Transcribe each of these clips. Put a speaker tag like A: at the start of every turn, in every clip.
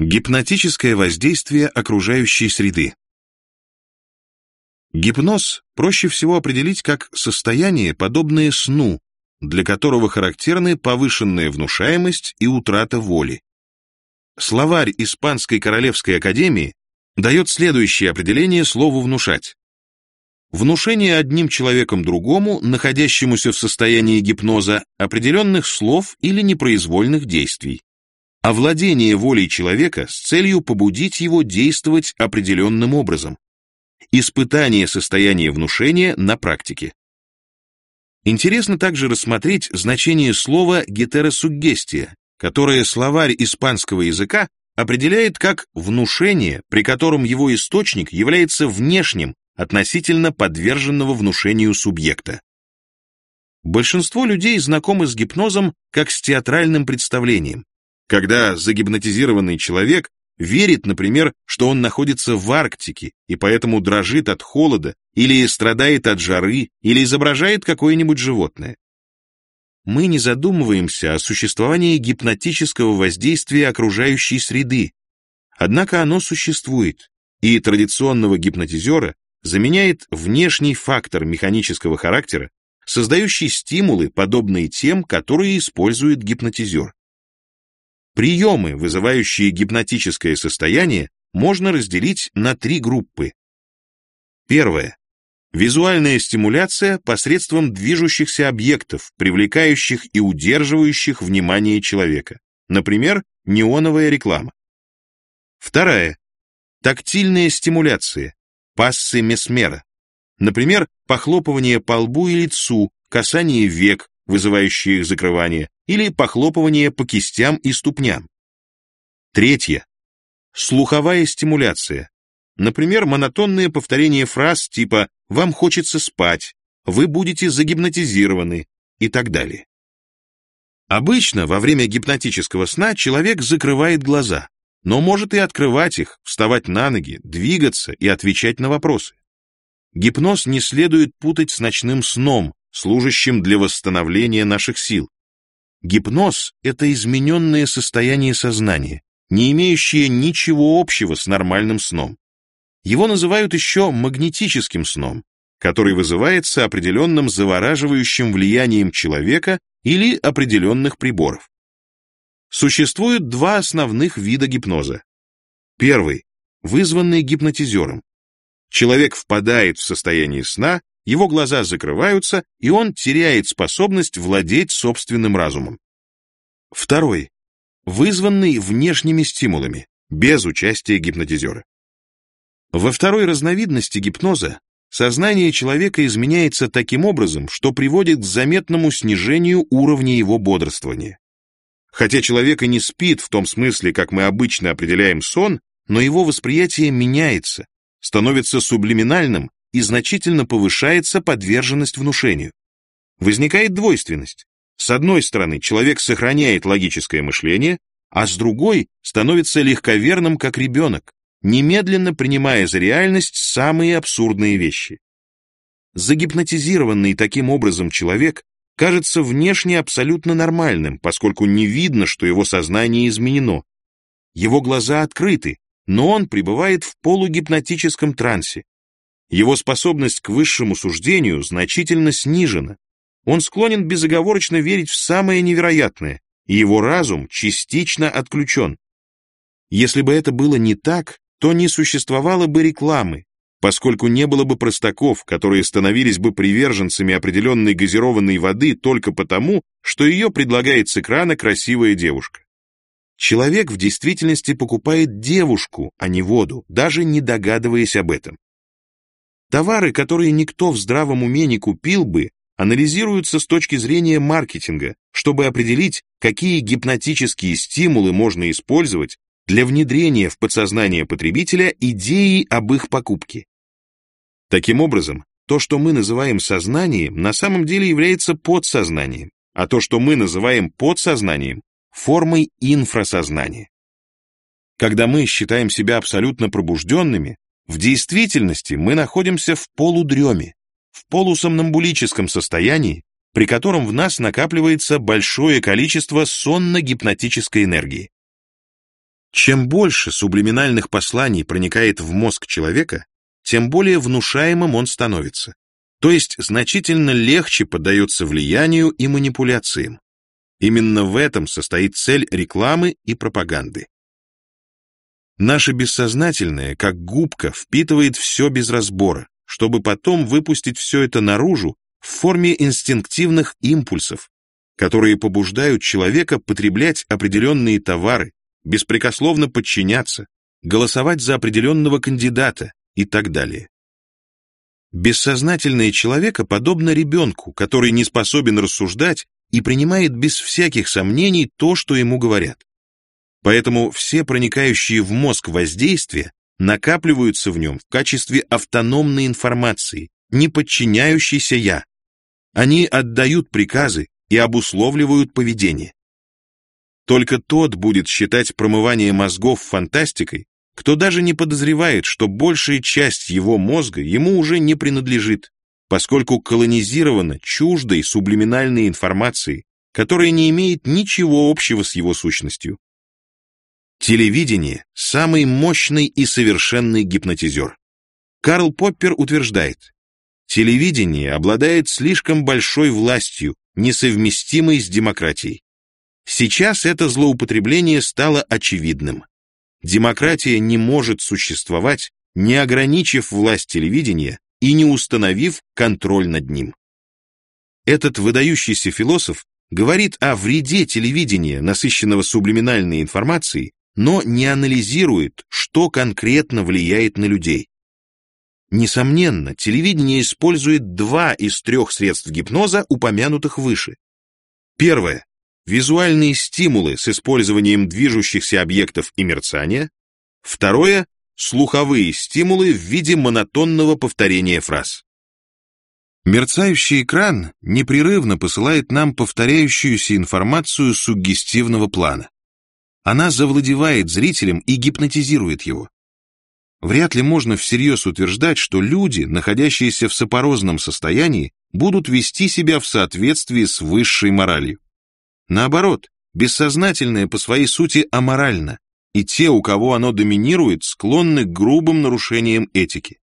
A: Гипнотическое воздействие окружающей среды. Гипноз проще всего определить как состояние, подобное сну, для которого характерны повышенная внушаемость и утрата воли. Словарь Испанской Королевской Академии дает следующее определение слову «внушать». Внушение одним человеком другому, находящемуся в состоянии гипноза, определенных слов или непроизвольных действий овладение волей человека с целью побудить его действовать определенным образом. Испытание состояния внушения на практике. Интересно также рассмотреть значение слова гетеросуггестия, которое словарь испанского языка определяет как внушение, при котором его источник является внешним относительно подверженного внушению субъекта. Большинство людей знакомы с гипнозом как с театральным представлением, когда загипнотизированный человек верит, например, что он находится в Арктике и поэтому дрожит от холода или страдает от жары или изображает какое-нибудь животное. Мы не задумываемся о существовании гипнотического воздействия окружающей среды, однако оно существует, и традиционного гипнотизера заменяет внешний фактор механического характера, создающий стимулы, подобные тем, которые использует гипнотизер. Приемы, вызывающие гипнотическое состояние, можно разделить на три группы. Первое. Визуальная стимуляция посредством движущихся объектов, привлекающих и удерживающих внимание человека. Например, неоновая реклама. Вторая. Тактильная стимуляция, пассы месмера. Например, похлопывание по лбу и лицу, касание век, вызывающие их закрывание, или похлопывание по кистям и ступням. Третье. Слуховая стимуляция. Например, монотонное повторение фраз типа «вам хочется спать», «вы будете загипнотизированы» и так далее. Обычно во время гипнотического сна человек закрывает глаза, но может и открывать их, вставать на ноги, двигаться и отвечать на вопросы. Гипноз не следует путать с ночным сном, служащим для восстановления наших сил. Гипноз – это измененное состояние сознания, не имеющее ничего общего с нормальным сном. Его называют еще магнетическим сном, который вызывается определенным завораживающим влиянием человека или определенных приборов. Существует два основных вида гипноза. Первый – вызванный гипнотизером. Человек впадает в состояние сна его глаза закрываются, и он теряет способность владеть собственным разумом. Второй. Вызванный внешними стимулами, без участия гипнотизера. Во второй разновидности гипноза сознание человека изменяется таким образом, что приводит к заметному снижению уровня его бодрствования. Хотя человек и не спит в том смысле, как мы обычно определяем сон, но его восприятие меняется, становится сублиминальным и значительно повышается подверженность внушению. Возникает двойственность. С одной стороны, человек сохраняет логическое мышление, а с другой становится легковерным, как ребенок, немедленно принимая за реальность самые абсурдные вещи. Загипнотизированный таким образом человек кажется внешне абсолютно нормальным, поскольку не видно, что его сознание изменено. Его глаза открыты, но он пребывает в полугипнотическом трансе, его способность к высшему суждению значительно снижена. Он склонен безоговорочно верить в самое невероятное, и его разум частично отключен. Если бы это было не так, то не существовало бы рекламы, поскольку не было бы простаков, которые становились бы приверженцами определенной газированной воды только потому, что ее предлагает с экрана красивая девушка. Человек в действительности покупает девушку, а не воду, даже не догадываясь об этом. Товары, которые никто в здравом уме не купил бы, анализируются с точки зрения маркетинга, чтобы определить, какие гипнотические стимулы можно использовать для внедрения в подсознание потребителя идеи об их покупке. Таким образом, то, что мы называем сознанием, на самом деле является подсознанием, а то, что мы называем подсознанием, формой инфрасознания. Когда мы считаем себя абсолютно пробужденными, в действительности мы находимся в полудреме, в полусомнамбулическом состоянии, при котором в нас накапливается большое количество сонно-гипнотической энергии. Чем больше сублиминальных посланий проникает в мозг человека, тем более внушаемым он становится, то есть значительно легче поддается влиянию и манипуляциям. Именно в этом состоит цель рекламы и пропаганды. Наше бессознательное, как губка, впитывает все без разбора, чтобы потом выпустить все это наружу в форме инстинктивных импульсов, которые побуждают человека потреблять определенные товары, беспрекословно подчиняться, голосовать за определенного кандидата и так далее. Бессознательное человека подобно ребенку, который не способен рассуждать и принимает без всяких сомнений то, что ему говорят. Поэтому все проникающие в мозг воздействия накапливаются в нем в качестве автономной информации, не подчиняющейся «я». Они отдают приказы и обусловливают поведение. Только тот будет считать промывание мозгов фантастикой, кто даже не подозревает, что большая часть его мозга ему уже не принадлежит, поскольку колонизирована чуждой сублиминальной информацией, которая не имеет ничего общего с его сущностью. Телевидение – самый мощный и совершенный гипнотизер. Карл Поппер утверждает, телевидение обладает слишком большой властью, несовместимой с демократией. Сейчас это злоупотребление стало очевидным. Демократия не может существовать, не ограничив власть телевидения и не установив контроль над ним. Этот выдающийся философ говорит о вреде телевидения, насыщенного сублиминальной информацией, но не анализирует, что конкретно влияет на людей. Несомненно, телевидение использует два из трех средств гипноза, упомянутых выше. Первое – визуальные стимулы с использованием движущихся объектов и мерцания. Второе – слуховые стимулы в виде монотонного повторения фраз. Мерцающий экран непрерывно посылает нам повторяющуюся информацию суггестивного плана. Она завладевает зрителем и гипнотизирует его. Вряд ли можно всерьез утверждать, что люди, находящиеся в сопорозном состоянии, будут вести себя в соответствии с высшей моралью. Наоборот, бессознательное по своей сути аморально, и те, у кого оно доминирует, склонны к грубым нарушениям этики.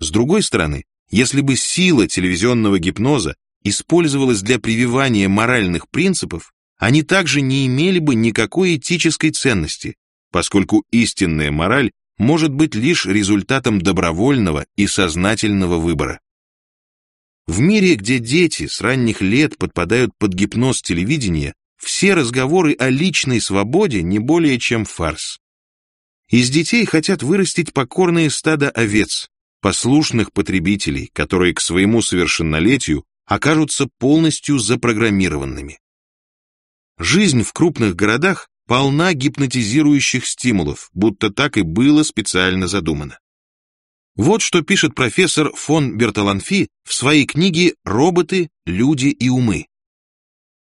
A: С другой стороны, если бы сила телевизионного гипноза использовалась для прививания моральных принципов, они также не имели бы никакой этической ценности, поскольку истинная мораль может быть лишь результатом добровольного и сознательного выбора. В мире, где дети с ранних лет подпадают под гипноз телевидения, все разговоры о личной свободе не более чем фарс. Из детей хотят вырастить покорные стадо овец, послушных потребителей, которые к своему совершеннолетию окажутся полностью запрограммированными. Жизнь в крупных городах полна гипнотизирующих стимулов, будто так и было специально задумано. Вот что пишет профессор фон Берталанфи в своей книге «Роботы, люди и умы».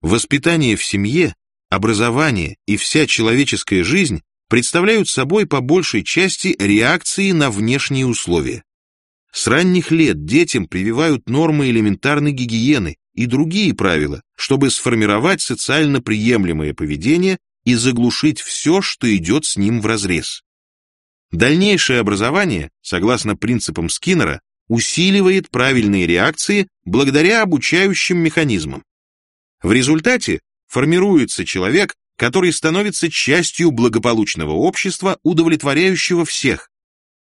A: Воспитание в семье, образование и вся человеческая жизнь представляют собой по большей части реакции на внешние условия. С ранних лет детям прививают нормы элементарной гигиены, и другие правила, чтобы сформировать социально приемлемое поведение и заглушить все, что идет с ним вразрез. Дальнейшее образование, согласно принципам Скиннера, усиливает правильные реакции благодаря обучающим механизмам. В результате формируется человек, который становится частью благополучного общества, удовлетворяющего всех.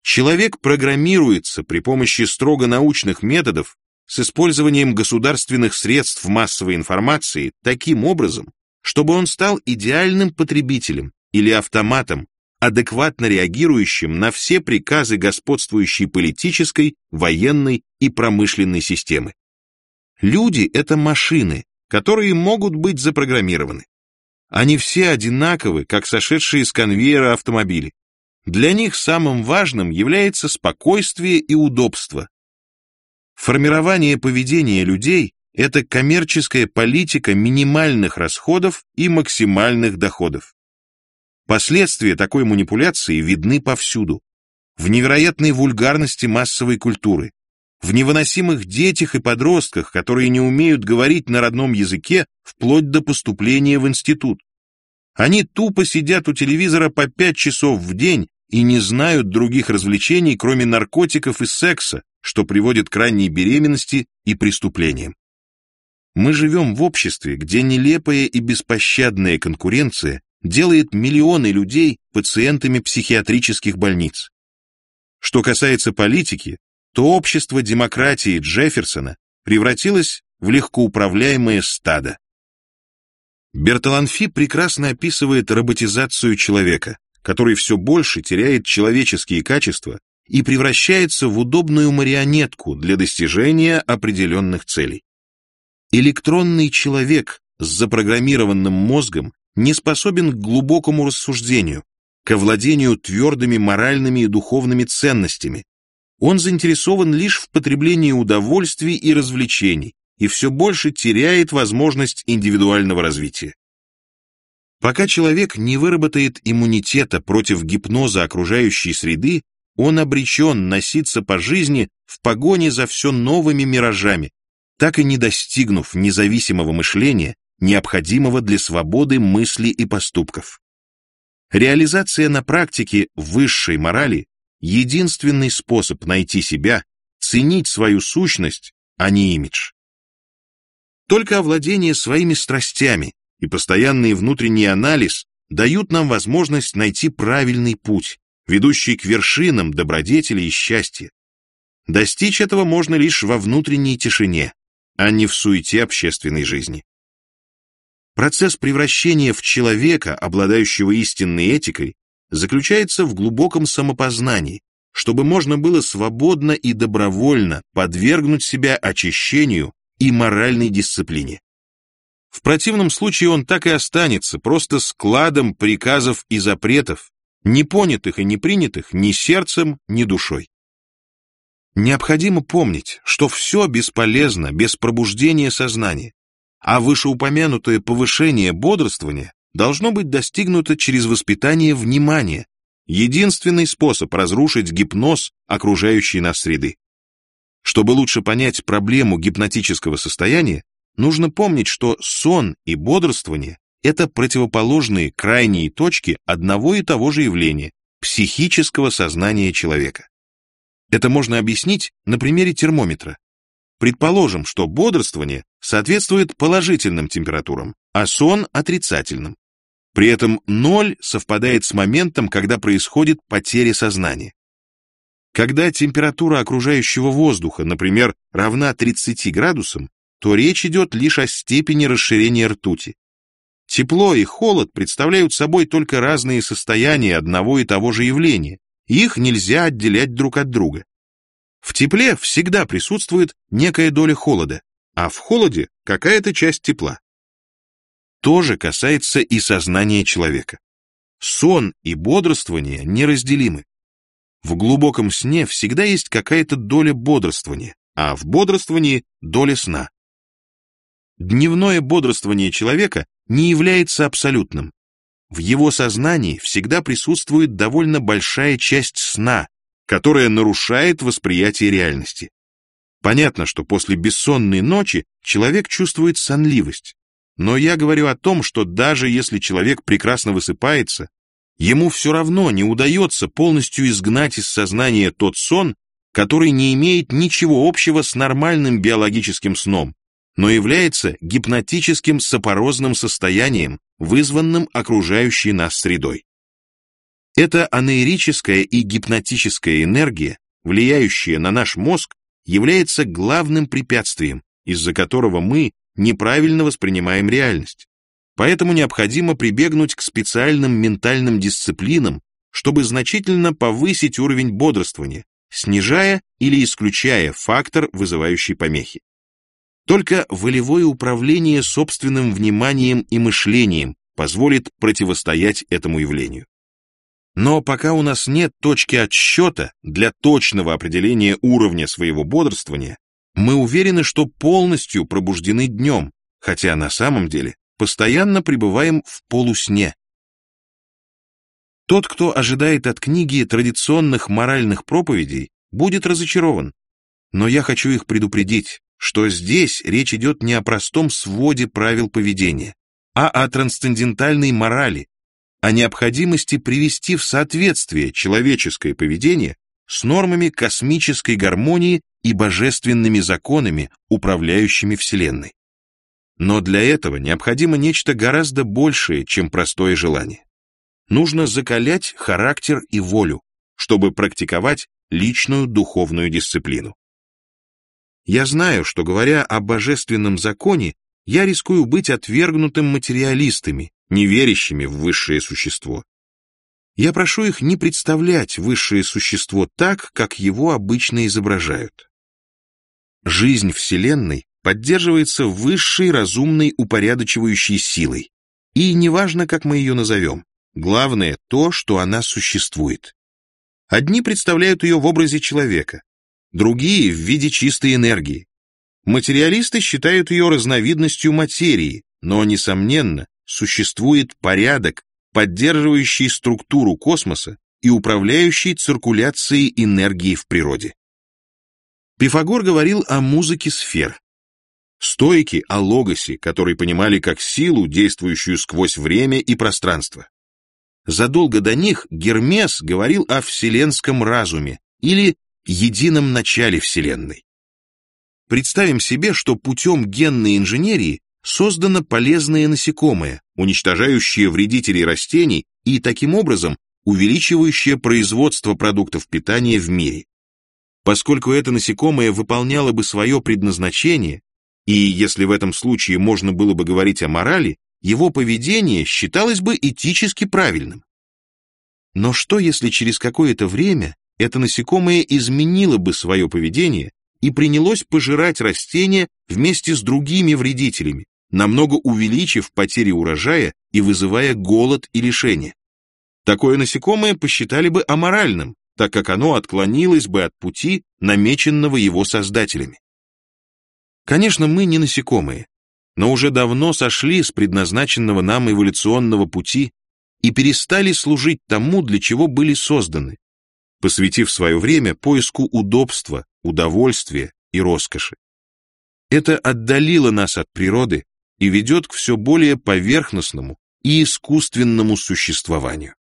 A: Человек программируется при помощи строго научных методов с использованием государственных средств массовой информации таким образом, чтобы он стал идеальным потребителем или автоматом, адекватно реагирующим на все приказы господствующей политической, военной и промышленной системы. Люди — это машины, которые могут быть запрограммированы. Они все одинаковы, как сошедшие с конвейера автомобили. Для них самым важным является спокойствие и удобство, Формирование поведения людей – это коммерческая политика минимальных расходов и максимальных доходов. Последствия такой манипуляции видны повсюду. В невероятной вульгарности массовой культуры, в невыносимых детях и подростках, которые не умеют говорить на родном языке вплоть до поступления в институт. Они тупо сидят у телевизора по пять часов в день и не знают других развлечений, кроме наркотиков и секса, что приводит к ранней беременности и преступлениям. Мы живем в обществе, где нелепая и беспощадная конкуренция делает миллионы людей пациентами психиатрических больниц. Что касается политики, то общество демократии Джефферсона превратилось в легкоуправляемое стадо. Бертоланфи прекрасно описывает роботизацию человека, который все больше теряет человеческие качества и превращается в удобную марионетку для достижения определенных целей. Электронный человек с запрограммированным мозгом не способен к глубокому рассуждению, к овладению твердыми моральными и духовными ценностями. Он заинтересован лишь в потреблении удовольствий и развлечений и все больше теряет возможность индивидуального развития. Пока человек не выработает иммунитета против гипноза окружающей среды, он обречен носиться по жизни в погоне за все новыми миражами, так и не достигнув независимого мышления, необходимого для свободы мысли и поступков. Реализация на практике высшей морали – единственный способ найти себя, ценить свою сущность, а не имидж. Только овладение своими страстями и постоянный внутренний анализ дают нам возможность найти правильный путь, ведущий к вершинам добродетели и счастья. Достичь этого можно лишь во внутренней тишине, а не в суете общественной жизни. Процесс превращения в человека, обладающего истинной этикой, заключается в глубоком самопознании, чтобы можно было свободно и добровольно подвергнуть себя очищению и моральной дисциплине. В противном случае он так и останется просто складом приказов и запретов, не понятых и не принятых ни сердцем, ни душой. Необходимо помнить, что все бесполезно без пробуждения сознания, а вышеупомянутое повышение бодрствования должно быть достигнуто через воспитание внимания, единственный способ разрушить гипноз окружающей нас среды. Чтобы лучше понять проблему гипнотического состояния, нужно помнить, что сон и бодрствование – это противоположные крайние точки одного и того же явления – психического сознания человека. Это можно объяснить на примере термометра. Предположим, что бодрствование соответствует положительным температурам, а сон – отрицательным. При этом ноль совпадает с моментом, когда происходит потеря сознания. Когда температура окружающего воздуха, например, равна 30 градусам, то речь идет лишь о степени расширения ртути. Тепло и холод представляют собой только разные состояния одного и того же явления, их нельзя отделять друг от друга. В тепле всегда присутствует некая доля холода, а в холоде какая-то часть тепла. То же касается и сознания человека. Сон и бодрствование неразделимы. В глубоком сне всегда есть какая-то доля бодрствования, а в бодрствовании доля сна. Дневное бодрствование человека не является абсолютным. В его сознании всегда присутствует довольно большая часть сна, которая нарушает восприятие реальности. Понятно, что после бессонной ночи человек чувствует сонливость, но я говорю о том, что даже если человек прекрасно высыпается, ему все равно не удается полностью изгнать из сознания тот сон, который не имеет ничего общего с нормальным биологическим сном, но является гипнотическим сапорозным состоянием, вызванным окружающей нас средой. Эта анаэрическая и гипнотическая энергия, влияющая на наш мозг, является главным препятствием, из-за которого мы неправильно воспринимаем реальность. Поэтому необходимо прибегнуть к специальным ментальным дисциплинам, чтобы значительно повысить уровень бодрствования, снижая или исключая фактор, вызывающий помехи. Только волевое управление собственным вниманием и мышлением позволит противостоять этому явлению. Но пока у нас нет точки отсчета для точного определения уровня своего бодрствования, мы уверены, что полностью пробуждены днем, хотя на самом деле постоянно пребываем в полусне. Тот, кто ожидает от книги традиционных моральных проповедей, будет разочарован. Но я хочу их предупредить, что здесь речь идет не о простом своде правил поведения, а о трансцендентальной морали, о необходимости привести в соответствие человеческое поведение с нормами космической гармонии и божественными законами, управляющими Вселенной. Но для этого необходимо нечто гораздо большее, чем простое желание. Нужно закалять характер и волю, чтобы практиковать личную духовную дисциплину. Я знаю, что говоря о божественном законе, я рискую быть отвергнутым материалистами, не верящими в высшее существо. Я прошу их не представлять высшее существо так, как его обычно изображают. Жизнь Вселенной поддерживается высшей разумной упорядочивающей силой. И неважно, как мы ее назовем, главное то, что она существует. Одни представляют ее в образе человека, другие — в виде чистой энергии. Материалисты считают ее разновидностью материи, но, несомненно, существует порядок, поддерживающий структуру космоса и управляющий циркуляцией энергии в природе. Пифагор говорил о музыке сфер. Стойки о логосе, который понимали как силу, действующую сквозь время и пространство. Задолго до них Гермес говорил о вселенском разуме или едином начале Вселенной. Представим себе, что путем генной инженерии создано полезное насекомое, уничтожающее вредителей растений и таким образом увеличивающее производство продуктов питания в мире. Поскольку это насекомое выполняло бы свое предназначение, и если в этом случае можно было бы говорить о морали, его поведение считалось бы этически правильным. Но что, если через какое-то время это насекомое изменило бы свое поведение и принялось пожирать растения вместе с другими вредителями, намного увеличив потери урожая и вызывая голод и лишение? Такое насекомое посчитали бы аморальным, так как оно отклонилось бы от пути, намеченного его создателями. Конечно, мы не насекомые, но уже давно сошли с предназначенного нам эволюционного пути и перестали служить тому, для чего были созданы, посвятив свое время поиску удобства, удовольствия и роскоши. Это отдалило нас от природы и ведет к все более поверхностному и искусственному существованию.